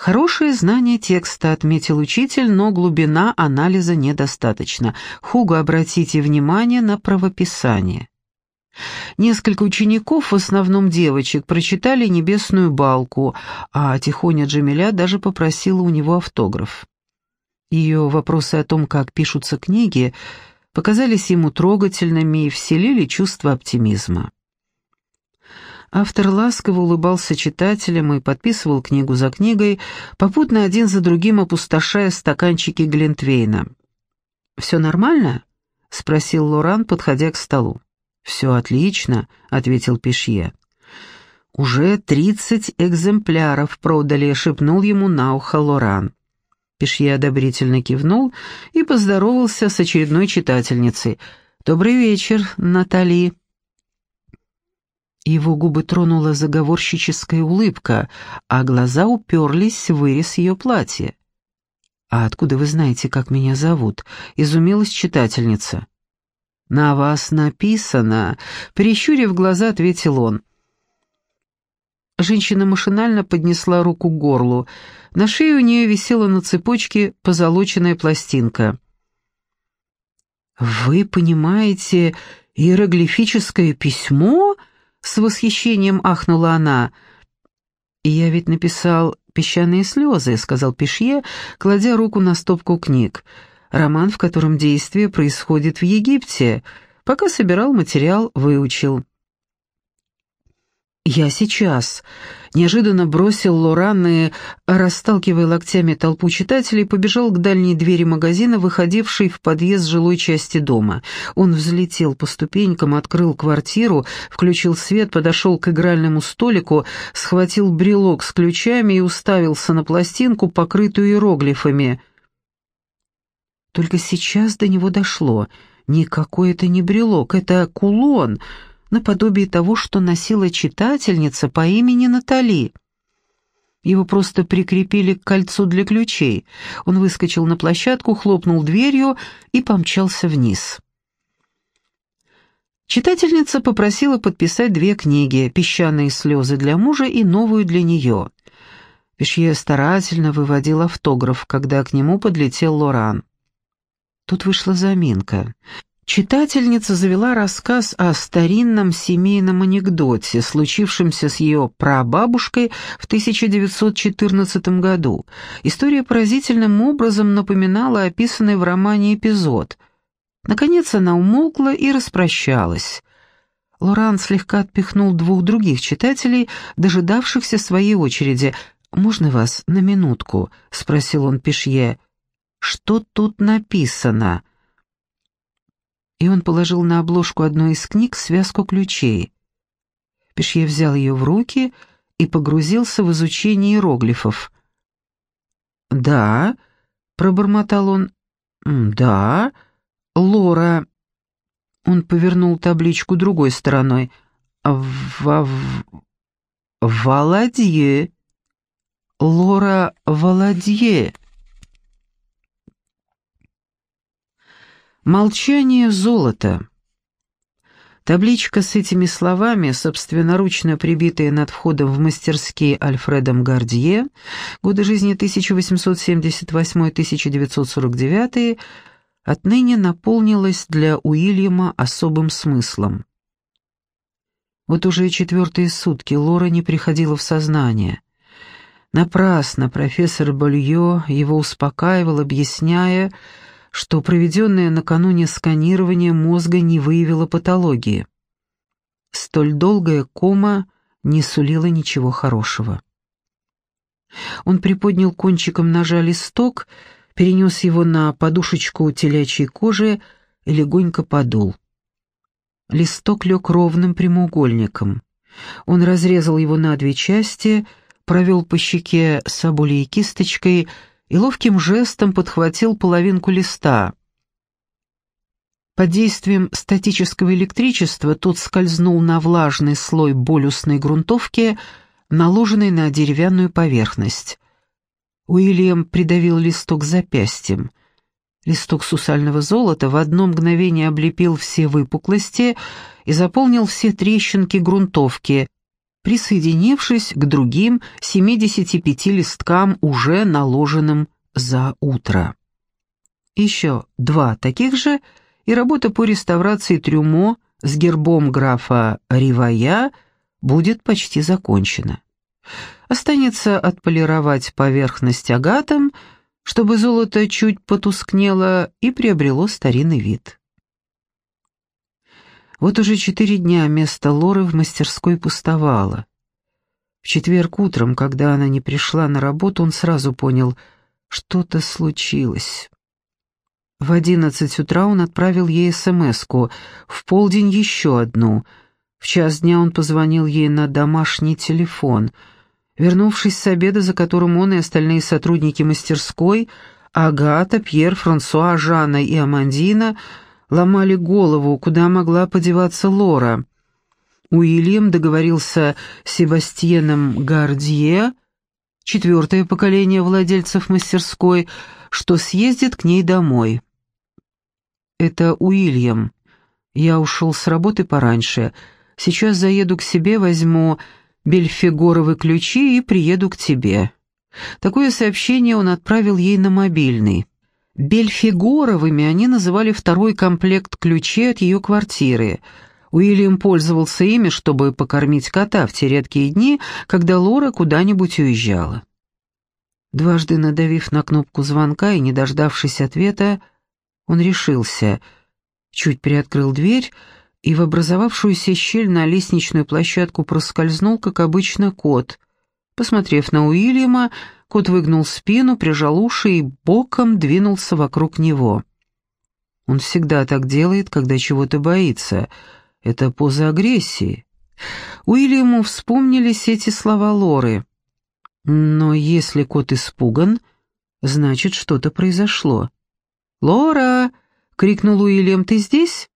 Хорошее знание текста, отметил учитель, но глубина анализа недостаточно. Хуго, обратите внимание на правописание. Несколько учеников, в основном девочек, прочитали «Небесную балку», а Тихоня Джамиля даже попросила у него автограф. Ее вопросы о том, как пишутся книги, показались ему трогательными и вселили чувство оптимизма. Автор ласково улыбался читателям и подписывал книгу за книгой, попутно один за другим опустошая стаканчики Глинтвейна. «Все нормально?» — спросил Лоран, подходя к столу. «Все отлично», — ответил Пешье. «Уже тридцать экземпляров продали», — шепнул ему на ухо Лоран. Пешье одобрительно кивнул и поздоровался с очередной читательницей. «Добрый вечер, Натали». Его губы тронула заговорщическая улыбка, а глаза уперлись в вырез ее платья. «А откуда вы знаете, как меня зовут?» — изумилась читательница. «На вас написано», — прищурив глаза, ответил он. Женщина машинально поднесла руку к горлу. На шее у нее висела на цепочке позолоченная пластинка. «Вы понимаете иероглифическое письмо?» С восхищением ахнула она. «Я ведь написал «Песчаные слезы», — сказал Пешье, кладя руку на стопку книг. «Роман, в котором действие происходит в Египте. Пока собирал материал, выучил». «Я сейчас», — неожиданно бросил Лоран и, расталкивая локтями толпу читателей, побежал к дальней двери магазина, выходившей в подъезд жилой части дома. Он взлетел по ступенькам, открыл квартиру, включил свет, подошел к игральному столику, схватил брелок с ключами и уставился на пластинку, покрытую иероглифами. Только сейчас до него дошло. Никакой это не брелок, это кулон — наподобие того, что носила читательница по имени Натали. Его просто прикрепили к кольцу для ключей. Он выскочил на площадку, хлопнул дверью и помчался вниз. Читательница попросила подписать две книги «Песчаные слезы для мужа» и новую для нее. Пешье старательно выводил автограф, когда к нему подлетел Лоран. Тут вышла заминка. Читательница завела рассказ о старинном семейном анекдоте, случившемся с ее прабабушкой в 1914 году. История поразительным образом напоминала описанный в романе эпизод. Наконец она умолкла и распрощалась. Лоран слегка отпихнул двух других читателей, дожидавшихся своей очереди. «Можно вас на минутку?» — спросил он Пешье. «Что тут написано?» И он положил на обложку одной из книг связку ключей. Пешье взял ее в руки и погрузился в изучение иероглифов. «Да», — пробормотал он, — «да, Лора...» Он повернул табличку другой стороной. «Ва... Валадье. Лора Валадье». Молчание золота. Табличка с этими словами, собственноручно прибитая над входом в мастерские Альфредом Гардье, годы жизни 1878-1949, отныне наполнилась для Уильяма особым смыслом. Вот уже четвертые сутки Лора не приходила в сознание. Напрасно профессор Болье его успокаивал, объясняя, что проведенное накануне сканирование мозга не выявило патологии. Столь долгая кома не сулила ничего хорошего. Он приподнял кончиком ножа листок, перенес его на подушечку телячьей кожи и легонько подул. Листок лег ровным прямоугольником. Он разрезал его на две части, провел по щеке сабулей кисточкой — и ловким жестом подхватил половинку листа. Под действием статического электричества тот скользнул на влажный слой болюсной грунтовки, наложенной на деревянную поверхность. Уильям придавил листок запястьем. Листок сусального золота в одно мгновение облепил все выпуклости и заполнил все трещинки грунтовки, присоединившись к другим 75 листкам, уже наложенным за утро. Еще два таких же, и работа по реставрации трюмо с гербом графа Ривая будет почти закончена. Останется отполировать поверхность агатом, чтобы золото чуть потускнело и приобрело старинный вид. Вот уже четыре дня место Лоры в мастерской пустовало. В четверг утром, когда она не пришла на работу, он сразу понял, что-то случилось. В одиннадцать утра он отправил ей СМС-ку, в полдень еще одну. В час дня он позвонил ей на домашний телефон. Вернувшись с обеда, за которым он и остальные сотрудники мастерской, Агата, Пьер, Франсуа, Жанна и Амандина — ломали голову, куда могла подеваться Лора. Уильям договорился с Себастьеном Гардье, четвертое поколение владельцев мастерской, что съездит к ней домой. «Это Уильям. Я ушел с работы пораньше. Сейчас заеду к себе, возьму бельфигоровы ключи и приеду к тебе». Такое сообщение он отправил ей на мобильный. Бельфигоровыми они называли второй комплект ключей от ее квартиры. Уильям пользовался ими, чтобы покормить кота в те редкие дни, когда Лора куда-нибудь уезжала. Дважды надавив на кнопку звонка и не дождавшись ответа, он решился, чуть приоткрыл дверь и в образовавшуюся щель на лестничную площадку проскользнул, как обычно, кот. Посмотрев на Уильяма, Кот выгнул спину, прижал уши и боком двинулся вокруг него. Он всегда так делает, когда чего-то боится. Это поза агрессии. Уильяму вспомнились эти слова Лоры. Но если кот испуган, значит, что-то произошло. «Лора!» — крикнул Уильям. «Ты здесь?»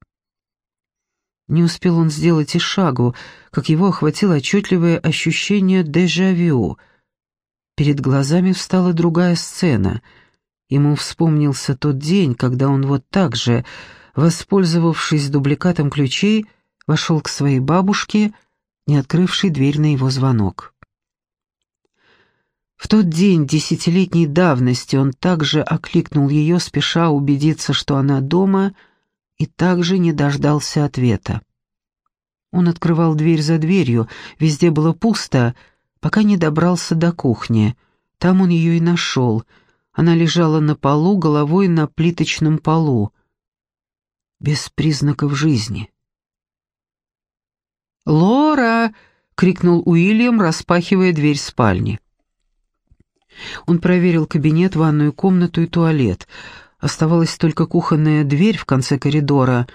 Не успел он сделать и шагу, как его охватило отчетливое ощущение дежавю — Перед глазами встала другая сцена. Ему вспомнился тот день, когда он вот так же, воспользовавшись дубликатом ключей, вошел к своей бабушке, не открывшей дверь на его звонок. В тот день десятилетней давности он также окликнул ее, спеша убедиться, что она дома, и также не дождался ответа. Он открывал дверь за дверью, везде было пусто, пока не добрался до кухни. Там он ее и нашел. Она лежала на полу, головой на плиточном полу. Без признаков жизни. «Лора!» — крикнул Уильям, распахивая дверь спальни. Он проверил кабинет, ванную комнату и туалет. Оставалась только кухонная дверь в конце коридора,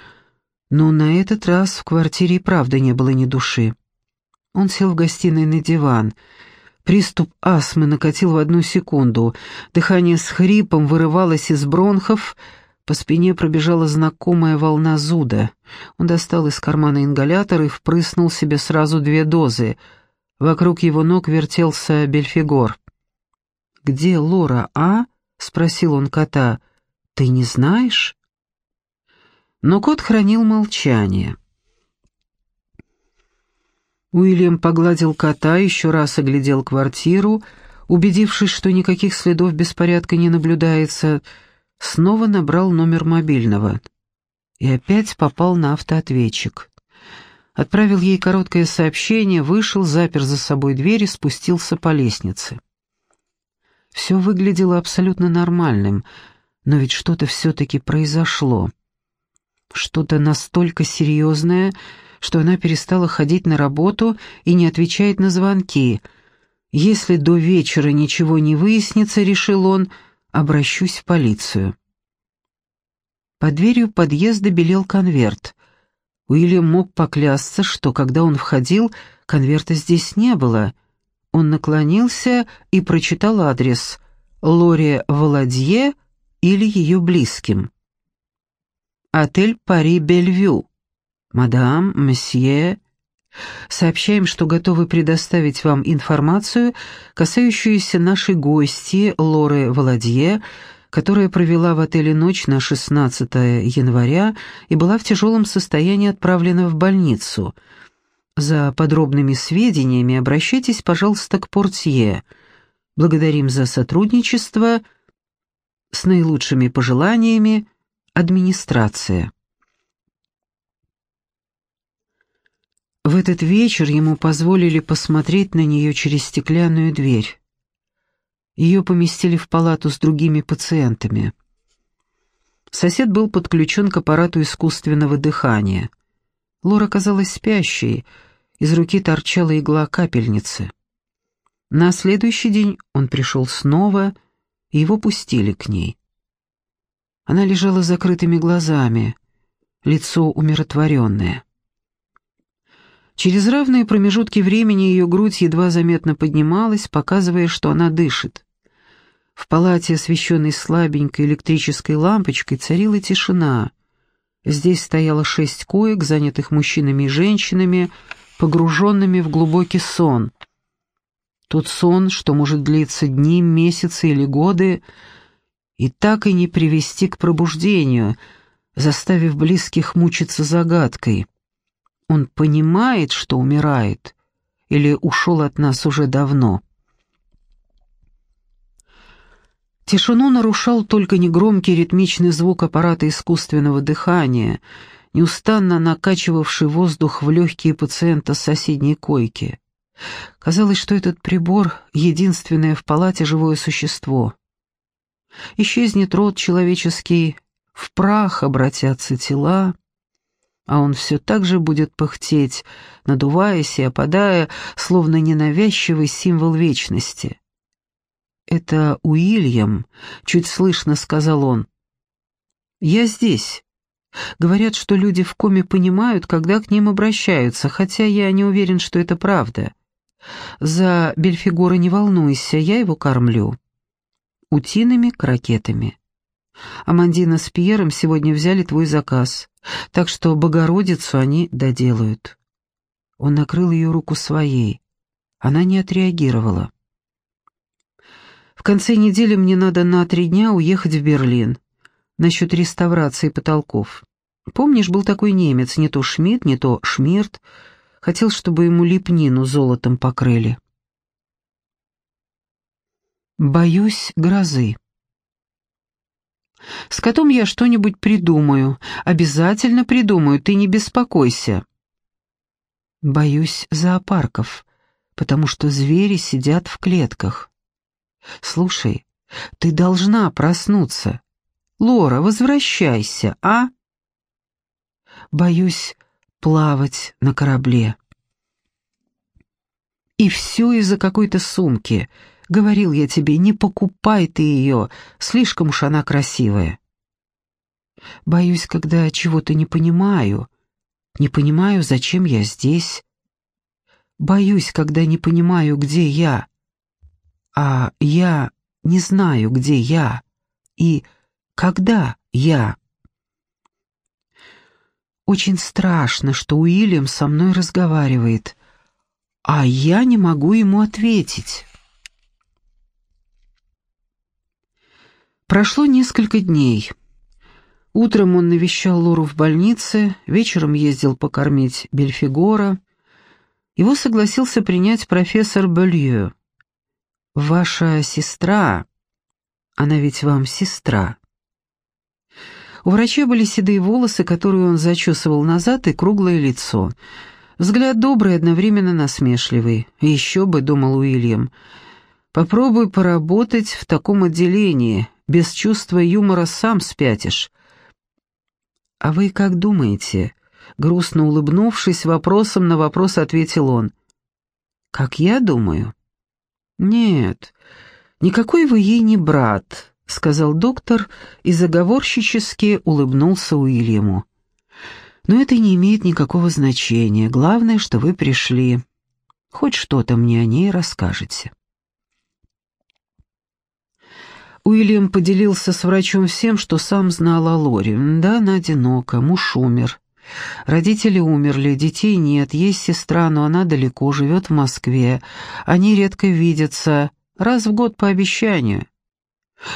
но на этот раз в квартире и правда не было ни души. Он сел в гостиной на диван. Приступ астмы накатил в одну секунду. Дыхание с хрипом вырывалось из бронхов, по спине пробежала знакомая волна зуда. Он достал из кармана ингалятор и впрыснул себе сразу две дозы. Вокруг его ног вертелся Бельфигор. «Где Лора, а?» — спросил он кота. «Ты не знаешь?» Но кот хранил молчание. Уильям погладил кота, еще раз оглядел квартиру, убедившись, что никаких следов беспорядка не наблюдается, снова набрал номер мобильного и опять попал на автоответчик. Отправил ей короткое сообщение, вышел, запер за собой дверь и спустился по лестнице. Все выглядело абсолютно нормальным, но ведь что-то все-таки произошло. Что-то настолько серьезное, что она перестала ходить на работу и не отвечает на звонки. Если до вечера ничего не выяснится, решил он, обращусь в полицию. Под дверью подъезда белел конверт. Уильям мог поклясться, что когда он входил, конверта здесь не было. Он наклонился и прочитал адрес «Лоре Володье» или ее близким. «Отель Пари Бельвю», «Мадам, месье, сообщаем, что готовы предоставить вам информацию, касающуюся нашей гости Лоры Володье, которая провела в отеле ночь на 16 января и была в тяжелом состоянии отправлена в больницу. За подробными сведениями обращайтесь, пожалуйста, к портье. Благодарим за сотрудничество. С наилучшими пожеланиями. Администрация. В этот вечер ему позволили посмотреть на нее через стеклянную дверь. Ее поместили в палату с другими пациентами. Сосед был подключен к аппарату искусственного дыхания. Лора казалась спящей, из руки торчала игла капельницы. На следующий день он пришел снова, и его пустили к ней. Она лежала с закрытыми глазами, лицо умиротворенное. Через равные промежутки времени ее грудь едва заметно поднималась, показывая, что она дышит. В палате, освещенной слабенькой электрической лампочкой, царила тишина. Здесь стояло шесть коек, занятых мужчинами и женщинами, погруженными в глубокий сон. Тот сон, что может длиться дни, месяцы или годы, и так и не привести к пробуждению, заставив близких мучиться загадкой — он понимает, что умирает, или ушел от нас уже давно. Тишину нарушал только негромкий ритмичный звук аппарата искусственного дыхания, неустанно накачивавший воздух в легкие пациента с соседней койки. Казалось, что этот прибор — единственное в палате живое существо. Исчезнет род человеческий, в прах обратятся тела, а он все так же будет пыхтеть, надуваясь и опадая, словно ненавязчивый символ вечности. «Это Уильям», — чуть слышно сказал он. «Я здесь». Говорят, что люди в коме понимают, когда к ним обращаются, хотя я не уверен, что это правда. За Бельфигора не волнуйся, я его кормлю. Утиными крокетами. Амандина с Пьером сегодня взяли твой заказ, так что Богородицу они доделают». Он накрыл ее руку своей. Она не отреагировала. «В конце недели мне надо на три дня уехать в Берлин. Насчет реставрации потолков. Помнишь, был такой немец, не то Шмидт, не то Шмирт, хотел, чтобы ему лепнину золотом покрыли». «Боюсь грозы». С котом я что-нибудь придумаю, обязательно придумаю, ты не беспокойся. Боюсь зоопарков, потому что звери сидят в клетках. Слушай, ты должна проснуться. Лора, возвращайся, а? Боюсь плавать на корабле. И все из-за какой-то сумки — Говорил я тебе, не покупай ты ее, слишком уж она красивая. Боюсь, когда чего-то не понимаю, не понимаю, зачем я здесь. Боюсь, когда не понимаю, где я. А я не знаю, где я и когда я. Очень страшно, что Уильям со мной разговаривает, а я не могу ему ответить. Прошло несколько дней. Утром он навещал Лору в больнице, вечером ездил покормить Бельфигора. Его согласился принять профессор Белье. «Ваша сестра, она ведь вам сестра». У врача были седые волосы, которые он зачесывал назад, и круглое лицо. Взгляд добрый, одновременно насмешливый. «Еще бы», — думал Уильям, — «попробуй поработать в таком отделении, без чувства юмора сам спятишь. «А вы как думаете?» Грустно улыбнувшись, вопросом на вопрос ответил он. «Как я думаю?» «Нет, никакой вы ей не брат», — сказал доктор и заговорщически улыбнулся Уильяму. «Но это не имеет никакого значения. Главное, что вы пришли. Хоть что-то мне о ней расскажете». Уильям поделился с врачом всем, что сам знал о Лоре. Да, она одинока, муж умер. Родители умерли, детей нет, есть сестра, но она далеко, живет в Москве. Они редко видятся, раз в год по обещанию.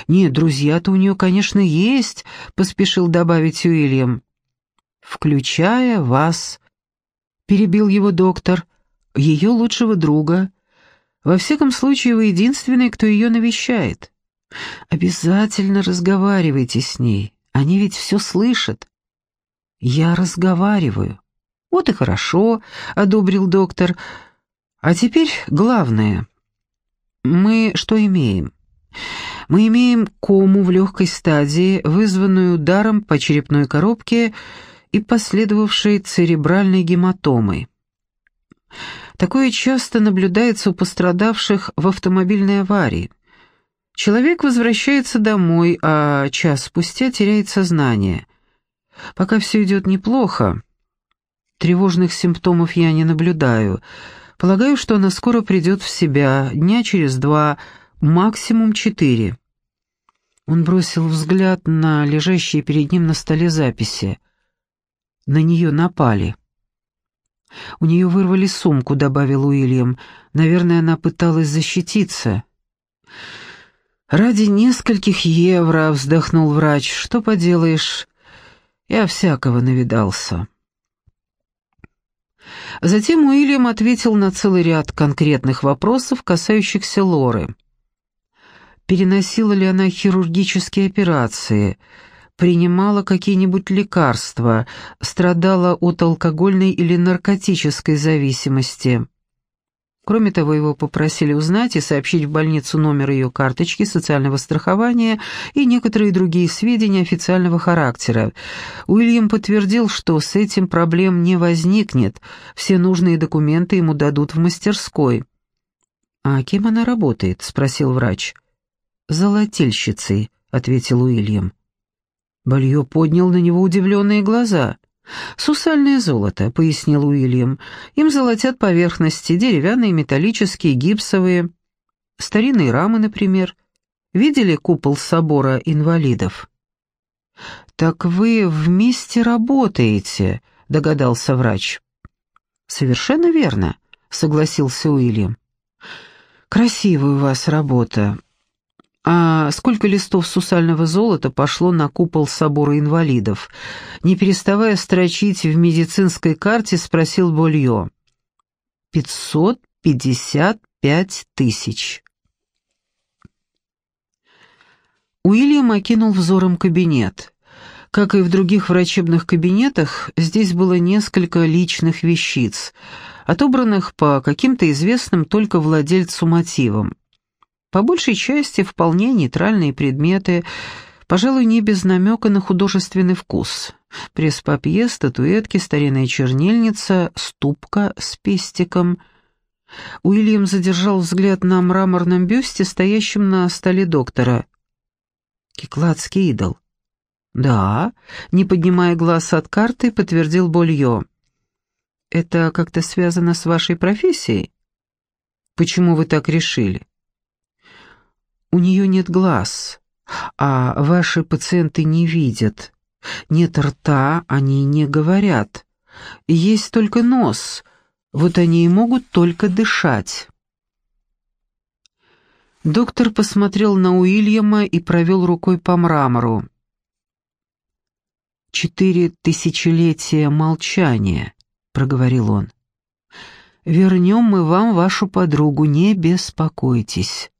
«Нет, друзья-то у нее, конечно, есть», — поспешил добавить Уильям. «Включая вас — перебил его доктор, — «ее лучшего друга. Во всяком случае, вы единственный, кто ее навещает. Обязательно разговаривайте с ней, они ведь все слышат». «Я разговариваю». «Вот и хорошо», — одобрил доктор. «А теперь главное. Мы что имеем?» Мы имеем кому в легкой стадии, вызванную ударом по черепной коробке и последовавшей церебральной гематомой. Такое часто наблюдается у пострадавших в автомобильной аварии. Человек возвращается домой, а час спустя теряет сознание. Пока все идет неплохо, тревожных симптомов я не наблюдаю. Полагаю, что она скоро придет в себя, дня через два, максимум четыре. Он бросил взгляд на лежащие перед ним на столе записи. На нее напали. «У нее вырвали сумку», — добавил Уильям. «Наверное, она пыталась защититься». «Ради нескольких евро», — вздохнул врач. «Что поделаешь? Я всякого навидался». Затем Уильям ответил на целый ряд конкретных вопросов, касающихся Лоры переносила ли она хирургические операции, принимала какие-нибудь лекарства, страдала от алкогольной или наркотической зависимости. Кроме того, его попросили узнать и сообщить в больницу номер ее карточки социального страхования и некоторые другие сведения официального характера. Уильям подтвердил, что с этим проблем не возникнет, все нужные документы ему дадут в мастерской. «А кем она работает?» — спросил врач золотельщицей», — ответил Уильям. Балье поднял на него удивленные глаза. «Сусальное золото», — пояснил Уильям. «Им золотят поверхности, деревянные, металлические, гипсовые. Старинные рамы, например. Видели купол собора инвалидов?» «Так вы вместе работаете», — догадался врач. «Совершенно верно», — согласился Уильям. «Красивая у вас работа. А сколько листов сусального золота пошло на купол собора инвалидов? Не переставая строчить в медицинской карте, спросил Болье. «Пятьсот пятьдесят пять тысяч». Уильям окинул взором кабинет. Как и в других врачебных кабинетах, здесь было несколько личных вещиц, отобранных по каким-то известным только владельцу мотивам. По большей части вполне нейтральные предметы, пожалуй, не без намека на художественный вкус. Пресс-папье, статуэтки, старинная чернильница, ступка с пестиком. Уильям задержал взгляд на мраморном бюсте, стоящем на столе доктора. «Кикладский идол». «Да», — не поднимая глаз от карты, подтвердил Болье. «Это как-то связано с вашей профессией?» «Почему вы так решили?» У нее нет глаз, а ваши пациенты не видят. Нет рта, они не говорят. Есть только нос, вот они и могут только дышать. Доктор посмотрел на Уильяма и провел рукой по мрамору. «Четыре тысячелетия молчания», — проговорил он. «Вернем мы вам вашу подругу, не беспокойтесь.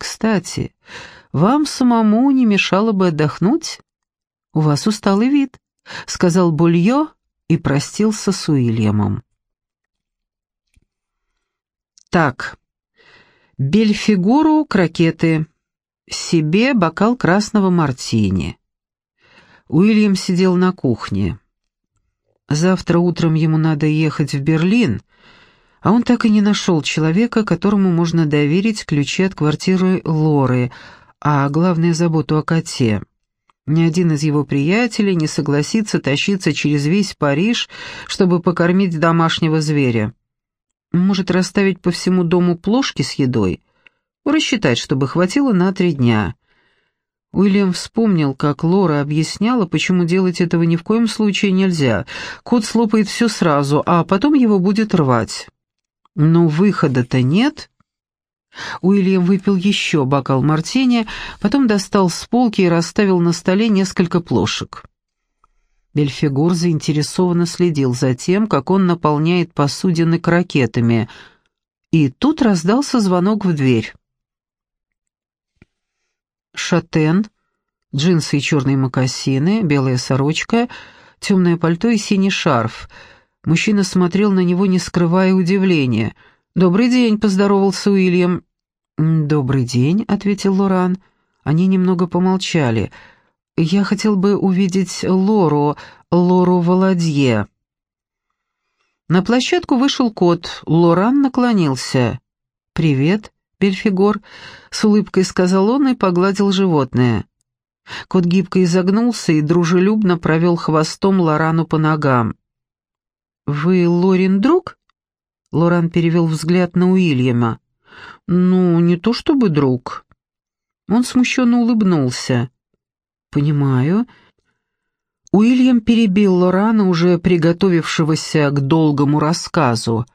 Кстати, вам самому не мешало бы отдохнуть? У вас усталый вид», — сказал Булье и простился с Уильямом. «Так, бельфигуру крокеты, себе бокал красного мартини». Уильям сидел на кухне. Завтра утром ему надо ехать в Берлин — а он так и не нашел человека, которому можно доверить ключи от квартиры Лоры, а главное заботу о коте. Ни один из его приятелей не согласится тащиться через весь Париж, чтобы покормить домашнего зверя. Может расставить по всему дому плошки с едой, рассчитать, чтобы хватило на три дня. Уильям вспомнил, как Лора объясняла, почему делать этого ни в коем случае нельзя. Кот слопает все сразу, а потом его будет рвать. Но выхода-то нет. Уильям выпил еще бокал мартини, потом достал с полки и расставил на столе несколько плошек. Бельфигур заинтересованно следил за тем, как он наполняет посудины крокетами. И тут раздался звонок в дверь. Шатен, джинсы и черные мокасины, белая сорочка, темное пальто и синий шарф. Мужчина смотрел на него, не скрывая удивления. «Добрый день», — поздоровался Уильям. «Добрый день», — ответил Лоран. Они немного помолчали. «Я хотел бы увидеть Лору, Лору Володье». На площадку вышел кот. Лоран наклонился. «Привет», Бельфигор», — с улыбкой сказал он и погладил животное. Кот гибко изогнулся и дружелюбно провел хвостом Лорану по ногам. «Вы Лорин друг?» Лоран перевел взгляд на Уильяма. «Ну, не то чтобы друг». Он смущенно улыбнулся. «Понимаю». Уильям перебил Лорана, уже приготовившегося к долгому рассказу.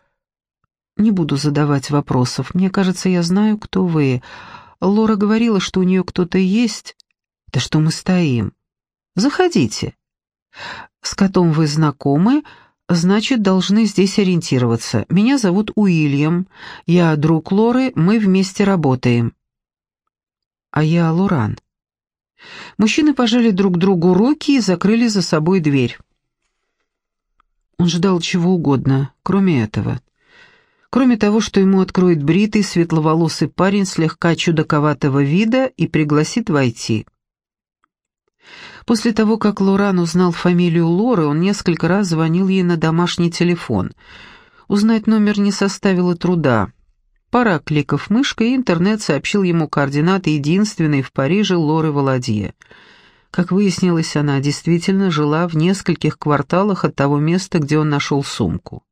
«Не буду задавать вопросов. Мне кажется, я знаю, кто вы. Лора говорила, что у нее кто-то есть. Да что мы стоим? Заходите. С котом вы знакомы, значит, должны здесь ориентироваться. Меня зовут Уильям. Я друг Лоры, мы вместе работаем» а я Лоран. Мужчины пожали друг другу руки и закрыли за собой дверь. Он ждал чего угодно, кроме этого. Кроме того, что ему откроет бритый, светловолосый парень слегка чудаковатого вида и пригласит войти. После того, как Лоран узнал фамилию Лоры, он несколько раз звонил ей на домашний телефон. Узнать номер не составило труда. Пара кликов мышкой, и интернет сообщил ему координаты единственной в Париже Лоры Володье. Как выяснилось, она действительно жила в нескольких кварталах от того места, где он нашел сумку.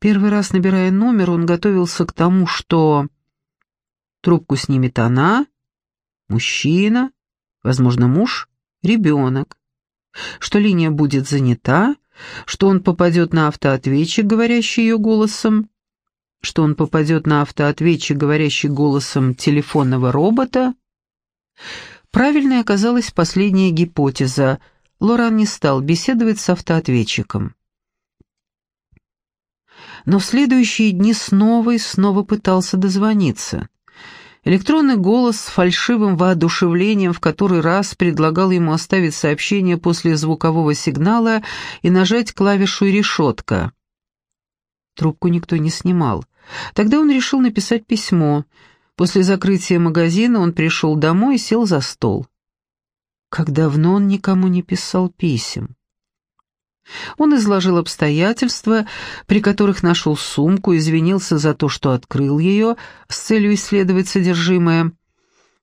Первый раз, набирая номер, он готовился к тому, что трубку снимет она, мужчина, возможно, муж, ребенок, что линия будет занята, что он попадет на автоответчик, говорящий ее голосом, что он попадет на автоответчик, говорящий голосом телефонного робота. Правильной оказалась последняя гипотеза. Лоран не стал беседовать с автоответчиком. Но в следующие дни снова и снова пытался дозвониться. Электронный голос с фальшивым воодушевлением в который раз предлагал ему оставить сообщение после звукового сигнала и нажать клавишу «решетка». Трубку никто не снимал. Тогда он решил написать письмо. После закрытия магазина он пришел домой и сел за стол. Как давно он никому не писал писем. Он изложил обстоятельства, при которых нашел сумку, извинился за то, что открыл ее с целью исследовать содержимое,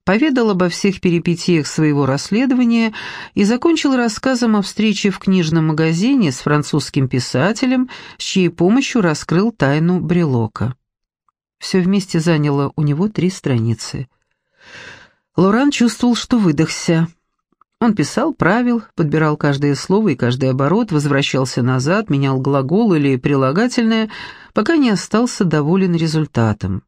поведал обо всех перипетиях своего расследования и закончил рассказом о встрече в книжном магазине с французским писателем, с чьей помощью раскрыл тайну брелока. Все вместе заняло у него три страницы. Лоран чувствовал, что выдохся. Он писал, правил, подбирал каждое слово и каждый оборот, возвращался назад, менял глагол или прилагательное, пока не остался доволен результатом.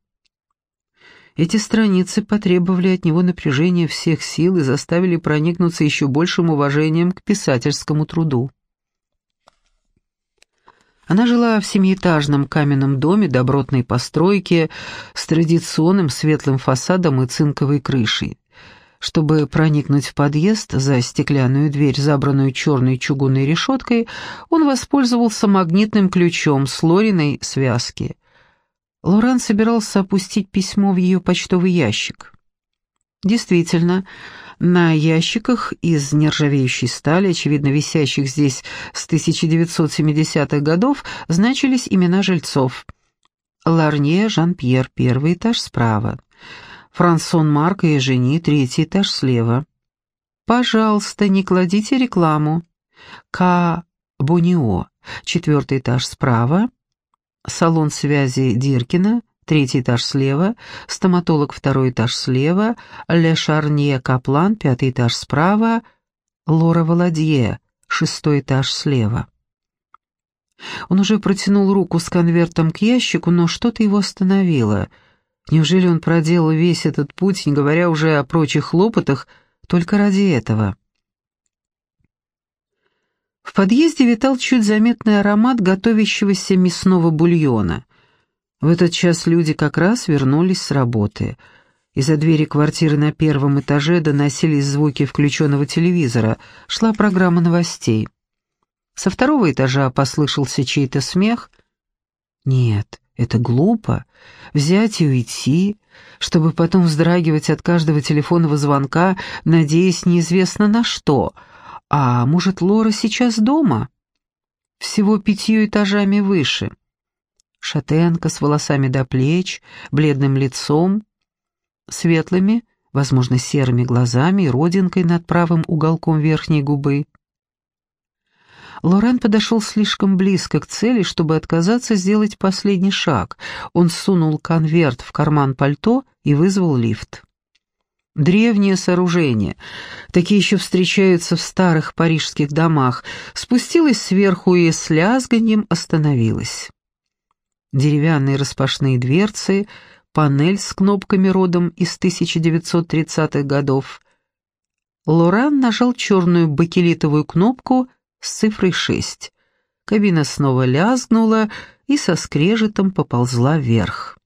Эти страницы потребовали от него напряжения всех сил и заставили проникнуться еще большим уважением к писательскому труду. Она жила в семиэтажном каменном доме добротной постройки с традиционным светлым фасадом и цинковой крышей. Чтобы проникнуть в подъезд за стеклянную дверь, забранную черной чугунной решеткой, он воспользовался магнитным ключом с Лориной связки. Лоран собирался опустить письмо в ее почтовый ящик. Действительно, на ящиках из нержавеющей стали, очевидно висящих здесь с 1970-х годов, значились имена жильцов. Ларне Жан-Пьер, первый этаж справа. Франсон Марк и Жени, третий этаж слева. «Пожалуйста, не кладите рекламу». К. Бонио, четвертый этаж справа. Салон связи Диркина, третий этаж слева, стоматолог второй этаж слева, Ле Шарнье Каплан, пятый этаж справа, Лора Володье, шестой этаж слева. Он уже протянул руку с конвертом к ящику, но что-то его остановило. Неужели он проделал весь этот путь, не говоря уже о прочих хлопотах, только ради этого? В подъезде витал чуть заметный аромат готовящегося мясного бульона. В этот час люди как раз вернулись с работы. Из-за двери квартиры на первом этаже доносились звуки включенного телевизора, шла программа новостей. Со второго этажа послышался чей-то смех. Нет, это глупо. Взять и уйти, чтобы потом вздрагивать от каждого телефонного звонка, надеясь неизвестно на что. А может, Лора сейчас дома? Всего пятью этажами выше. Шатенка с волосами до плеч, бледным лицом, светлыми, возможно, серыми глазами и родинкой над правым уголком верхней губы. Лорен подошел слишком близко к цели, чтобы отказаться сделать последний шаг. Он сунул конверт в карман пальто и вызвал лифт. Древнее сооружение, такие еще встречаются в старых парижских домах, спустилась сверху и с лязганьем остановилась. Деревянные распашные дверцы, панель с кнопками родом из 1930-х годов. Лоран нажал черную бакелитовую кнопку — с цифрой шесть. Кабина снова лязгнула и со скрежетом поползла вверх.